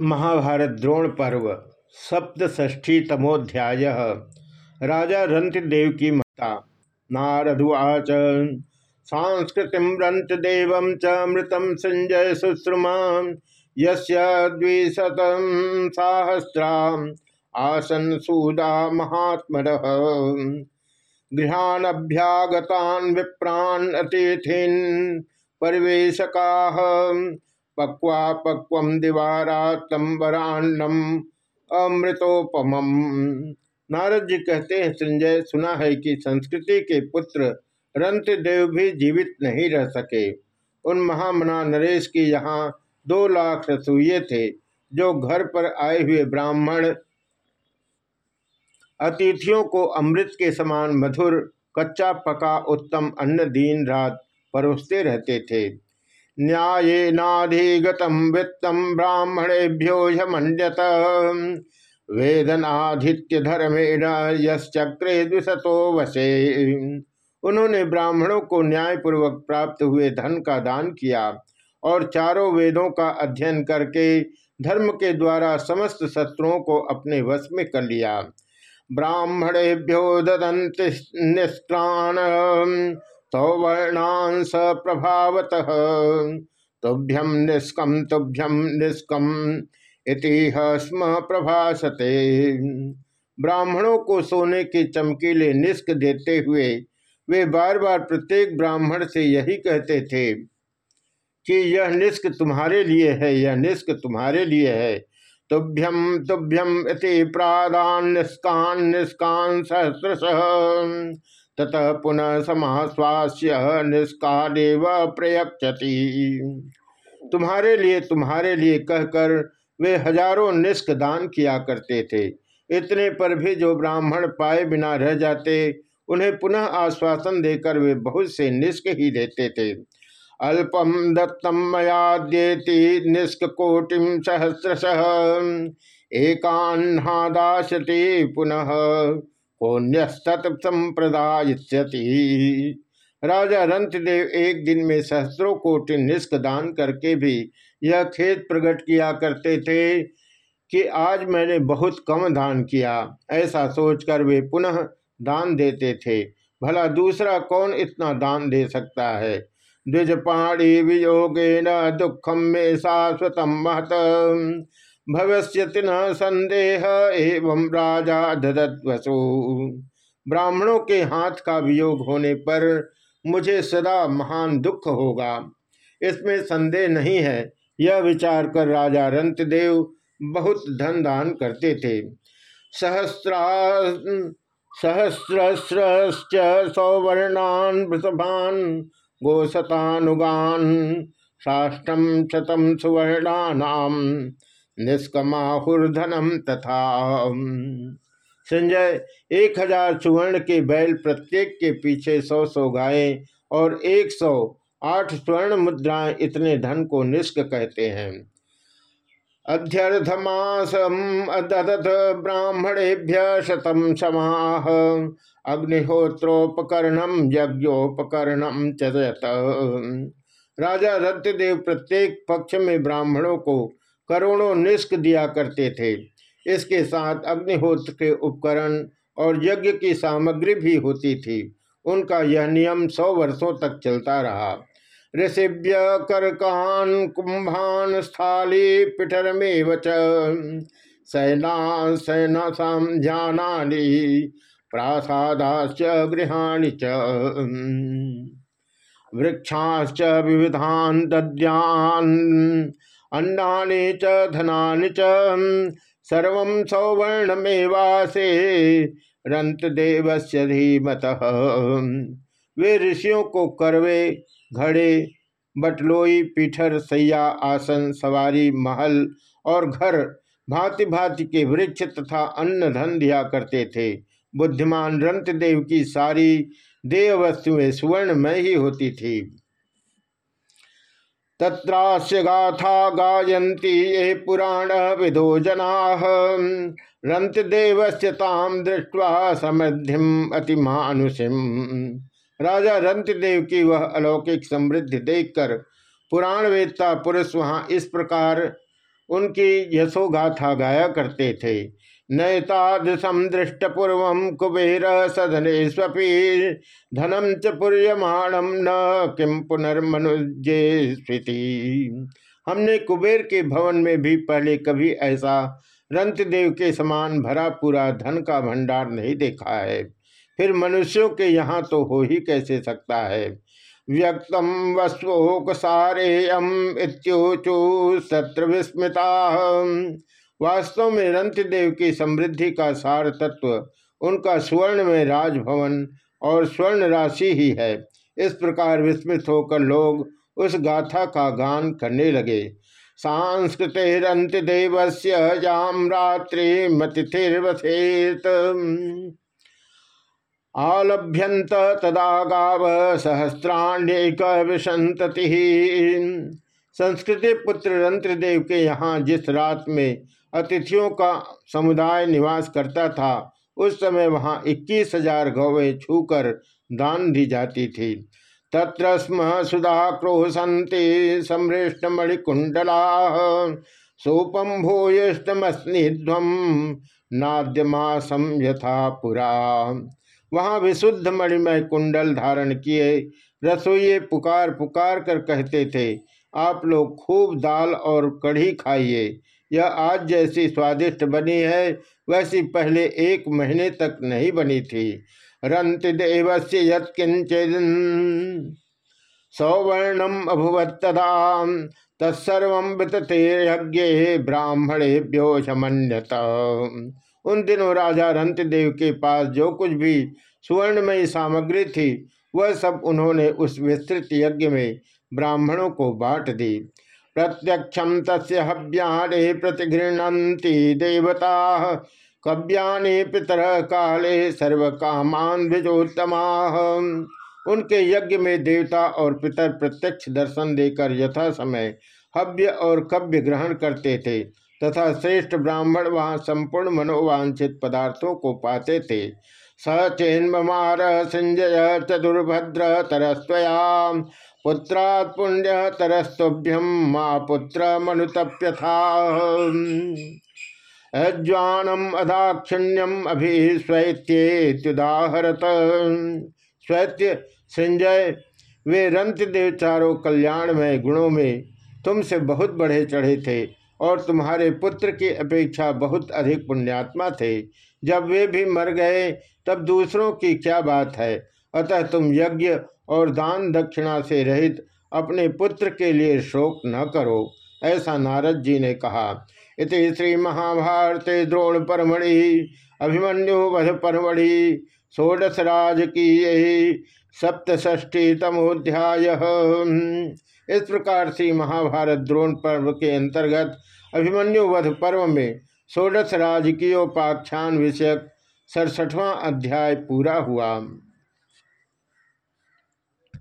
महाभारत द्रोण पर्व सप्तष्ठी तमोध्याय। राजा रंतदेव की माता नारदुवाच सांस्कृति रंतदेव च मृतम संजय शुश्रुमा यशत सहस्रा, आसन सूदा महात्म गृहानभ्यागतान विप्रान अतिथिन, परिवेशका पक्वा पक्व दिवारातम वरान्नम अमृतोपम। नारद जी कहते हैं, संजय, सुना है कि संस्कृति के पुत्र रंत देव भी जीवित नहीं रह सके। उन महामना नरेश की यहाँ दो लाख रसोइये थे, जो घर पर आए हुए ब्राह्मण अतिथियों को अमृत के समान मधुर, कच्चा, पका, उत्तम अन्न दीन रात परोसते रहते थे। न्यायेनाधिगत वित्तम ब्राह्मणेभ्यो यमन्यत वेदनाधित्य धर्मेण यक्रे द्विशतो वसे उन्होंने ब्राह्मणों को न्यायपूर्वक प्राप्त हुए धन का दान किया और चारों वेदों का अध्ययन करके धर्म के द्वारा समस्त शत्रुओं को अपने वश में कर लिया। ब्राह्मणेभ्यो ददंत निष्क्रान सौवर्णांस प्रभावत। तुभ्यम निष्कम तुभ्यम निष्कम इतिह स्म प्रभासते। ब्राह्मणों को सोने के चमकीले निष्क देते हुए वे बार बार प्रत्येक ब्राह्मण से यही कहते थे कि यह निष्क तुम्हारे लिए है, यह निष्क तुम्हारे लिए है। तुभ्यम तुभ्यम इति प्रादान निष्कान निष्कान सहस्रश। ततः पुनः समाश्वास्य निष्कादेव प्रयक्षति तुम्हारे लिए तुम्हारे लिए कहकर वे हज़ारों निष्क दान किया करते थे। इतने पर भी जो ब्राह्मण पाए बिना रह जाते, उन्हें पुनः आश्वासन देकर वे बहुत से निष्क ही देते थे। अल्पम दत्तम मयाद्येति निष्क कोटिम सहस्रश। एकान्हादाशति पुनः पुण्यस्तत संप्रदायति राजा रंतदेव एक दिन में सहस्रों कोटि निष्क दान करके भी यह खेत प्रकट किया करते थे कि आज मैंने बहुत कम दान किया। ऐसा सोचकर वे पुनः दान देते थे। भला दूसरा कौन इतना दान दे सकता है? द्विजपाणी वियोगे न दुखम में शाश्वतम महत भविष्य न संदेह एवं राजा ददत्वसु ब्राह्मणों के हाथ का वियोग होने पर मुझे सदा महान दुख होगा। इसमें संदेह नहीं है। यह विचार कर राजा रंतदेव बहुत धन दान करते थे। सहस्रा सहस्रश्च सौवर्णान वृषभान गोशतानुगान साष्टम शतम सुवर्णानाम। निष्कमाहुर्धनम तथा। संजय, एक हज़ार सुवर्ण के बैल प्रत्येक के पीछे सौ सौ गायें और एक सौ आठ स्वर्ण मुद्राएँ इतने धन को निष्क कहते हैं। अध्यर्थमासम अदत ब्राह्मणेभ्य शतम समाह अग्निहोत्रोपकरणम यज्ञोपकरणम चत राजा रत्देव प्रत्येक पक्ष में ब्राह्मणों को करोड़ों निष्क दिया करते थे। इसके साथ अग्निहोत्र के उपकरण और यज्ञ की सामग्री भी होती थी। उनका यह नियम सौ वर्षों तक चलता रहा। ऋषिभ्य करकान कुंभान स्थाली पिठर में सैना सैना सामझानी प्रासादाश्च गृहाणि च। वृक्षाश्च विविधान दद्यान अन्नानि च धनानि च, सर्व सौवर्णमेवासे रंत देवस्य धीमत। वे ऋषियों को करवे, घड़े, बटलोई, पीठर, सैया, आसन, सवारी, महल और घर भांति भांति के वृक्ष तथा अन्न धन दिया करते थे। बुद्धिमान रंतदेव की सारी देव वस्तुएँ सुवर्ण में ही होती थी। तत्रास्य गाथा गायन्ति ये पुराण विदो जना। रंत देवस्यताम दृष्टवा समृद्धिम अतिमानुषिम। राजा रंतदेव की वह अलौकिक समृद्धि देखकर पुराण वेदता पुरुष वहाँ इस प्रकार उनकी यशोगाथा गाया करते थे। नैतादृशम दृष्ट पूर्व कुबेर सदने स्वपी धनम च पुर्यमाणम न किम पुनर्मनुजे स्मृति हमने कुबेर के भवन में भी पहले कभी ऐसा रंतदेव के समान भरा पूरा धन का भंडार नहीं देखा है। फिर मनुष्यों के यहाँ तो हो ही कैसे सकता है? व्यक्तम वस्वोकसारेयम इत्योचु सत्र विस्मृता। वास्तव में रंतदेव की समृद्धि का सार तत्व, उनका स्वर्ण में राजभवन और स्वर्ण राशि ही है। इस प्रकार विस्मित होकर लोग उस गाथा का गान करने लगे। सांस्कृतिरंत देवस्य जाम रात्रि मतिथिर्वसेत। आलभ्यंत तदा गाव सहस्राण्यक विसंतति संस्कृति पुत्र रंत्रदेव के यहाँ जिस रात में अतिथियों का समुदाय निवास करता था। उस समय वहाँ इक्कीस हज़ार गौवें छूकर दान दी जाती थी। तत्र स्म सुधा क्रोशंति सम्रेष्ट मणिकुंडला सोपम भूयिष्टमस्निध्वम नाद्यमासम यथा पुरा। वहाँ विशुद्ध मणिमय कुंडल धारण किए, रसोइये पुकार पुकार कर कहते थे, आप लोग खूब दाल और कढ़ी खाइए। यह आज जैसी स्वादिष्ट बनी है, वैसी पहले एक महीने तक नहीं बनी थी। रंत देव से यत्किंचिन। सौवर्णम अभुवत तदा तत्सर्व यज्ञ ब्राह्मणेभ्यो शमन्यत। उन दिनों राजा रंत देव के पास जो कुछ भी सुवर्णमयी सामग्री थी, वह सब उन्होंने उस विस्तृत यज्ञ में ब्राह्मणों को बांट दी। प्रत्यक्षम तस्य हव्याने प्रतिगृहती देवता। कव्याने पितर काले सर्व कामान द्विजोत्तमा उनके यज्ञ में देवता और पितर प्रत्यक्ष दर्शन देकर यथा समय हव्य और कव्य ग्रहण करते थे तथा श्रेष्ठ ब्राह्मण वहाँ संपूर्ण मनोवांछित पदार्थों को पाते थे। स चेन्मार संजय चतुर्भद्र तरस्वया पुत्रात् पुण्य तरस्तुभ्यम माँ पुत्र मनुतप्यथा। अज्वानम अदाक्षिण्यम अभि स्वैत्युदाहरत स्वैत्य संजय, वे रंत देव चारों कल्याण में, गुणों में तुमसे बहुत बढ़े चढ़े थे। और तुम्हारे पुत्र की अपेक्षा बहुत अधिक पुण्यात्मा थे। जब वे भी मर गए, तब दूसरों की क्या बात है? अतः तुम यज्ञ और दान दक्षिणा से रहित अपने पुत्र के लिए शोक न करो, ऐसा नारद जी ने कहा। इति श्री महाभारत द्रोण परमढ़ि अभिमन्यु वध परमढ़ि षोडश राज की यही सप्तष्टी तमोध्याय इस प्रकार से महाभारत द्रोण पर्व के अंतर्गत अभिमन्यु वध पर्व में षोडश राजकीय राजकीयोपाख्यान विषयक सड़सठवां अध्याय पूरा हुआ।